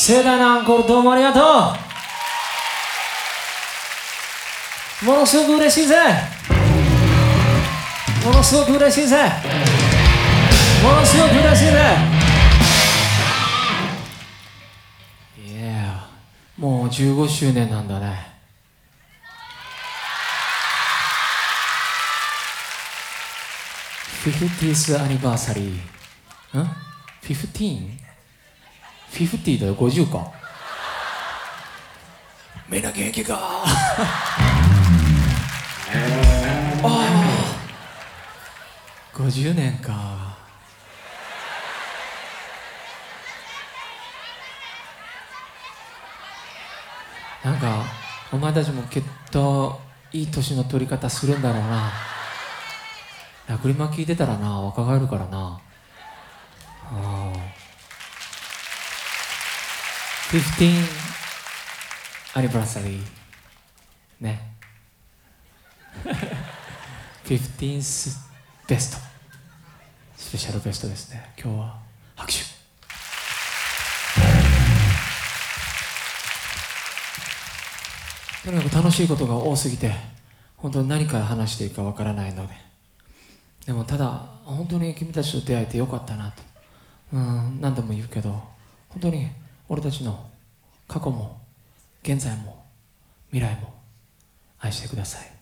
盛大なアンコールどうもありがとう。ものすごく嬉しいぜ。ものすごく嬉しいぜ。ものすごく嬉しいぜ。Yeah もう15周年なんだね。50th anniversary ん ?15? フィフティだよ50か目だけ平気か。ああ50年か。なんかお前たちもきっといい年の取り方するんだろうな。ラクリマ聞いてたらな若返るからな。15アニバーサリーね。15th ベストスペシャルベストですね。今日は拍手。とにかく楽しいことが多すぎて本当に何から話していいかわからないので。でもただ本当に君たちと出会えてよかったなと。うん何度も言うけど本当に俺たちの過去も現在も未来も愛してください。